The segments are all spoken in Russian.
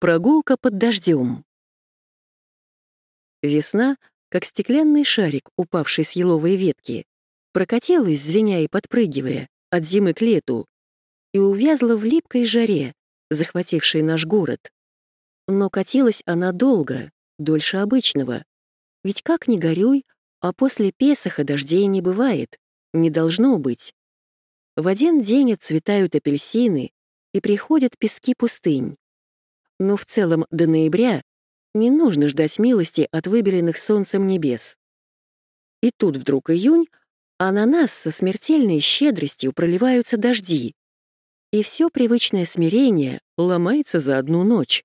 Прогулка под дождем. Весна, как стеклянный шарик, упавший с еловой ветки, прокатилась, звеня и подпрыгивая, от зимы к лету, и увязла в липкой жаре, захватившей наш город. Но катилась она долго, дольше обычного. Ведь как ни горюй, а после Песоха дождей не бывает, не должно быть. В один день отцветают апельсины, и приходят пески пустынь но в целом до ноября не нужно ждать милости от выбеленных солнцем небес. И тут вдруг июнь, а на нас со смертельной щедростью проливаются дожди, и все привычное смирение ломается за одну ночь.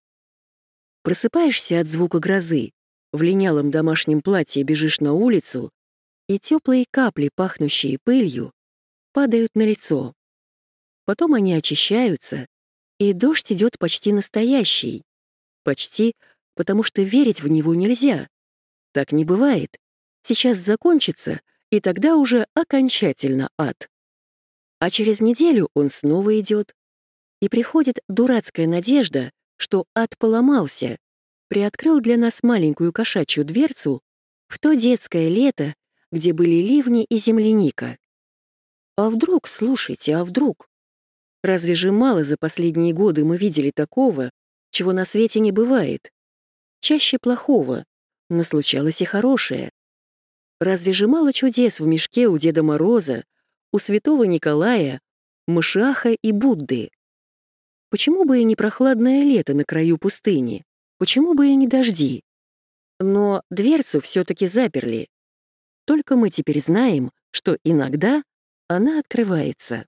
Просыпаешься от звука грозы, в линялом домашнем платье бежишь на улицу, и теплые капли, пахнущие пылью, падают на лицо. Потом они очищаются, и дождь идет почти настоящий. Почти, потому что верить в него нельзя. Так не бывает. Сейчас закончится, и тогда уже окончательно ад. А через неделю он снова идет. И приходит дурацкая надежда, что ад поломался, приоткрыл для нас маленькую кошачью дверцу в то детское лето, где были ливни и земляника. А вдруг, слушайте, а вдруг? Разве же мало за последние годы мы видели такого, чего на свете не бывает? Чаще плохого, но случалось и хорошее. Разве же мало чудес в мешке у Деда Мороза, у Святого Николая, Мышаха и Будды? Почему бы и не прохладное лето на краю пустыни? Почему бы и не дожди? Но дверцу все-таки заперли. Только мы теперь знаем, что иногда она открывается.